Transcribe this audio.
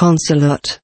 Consulate.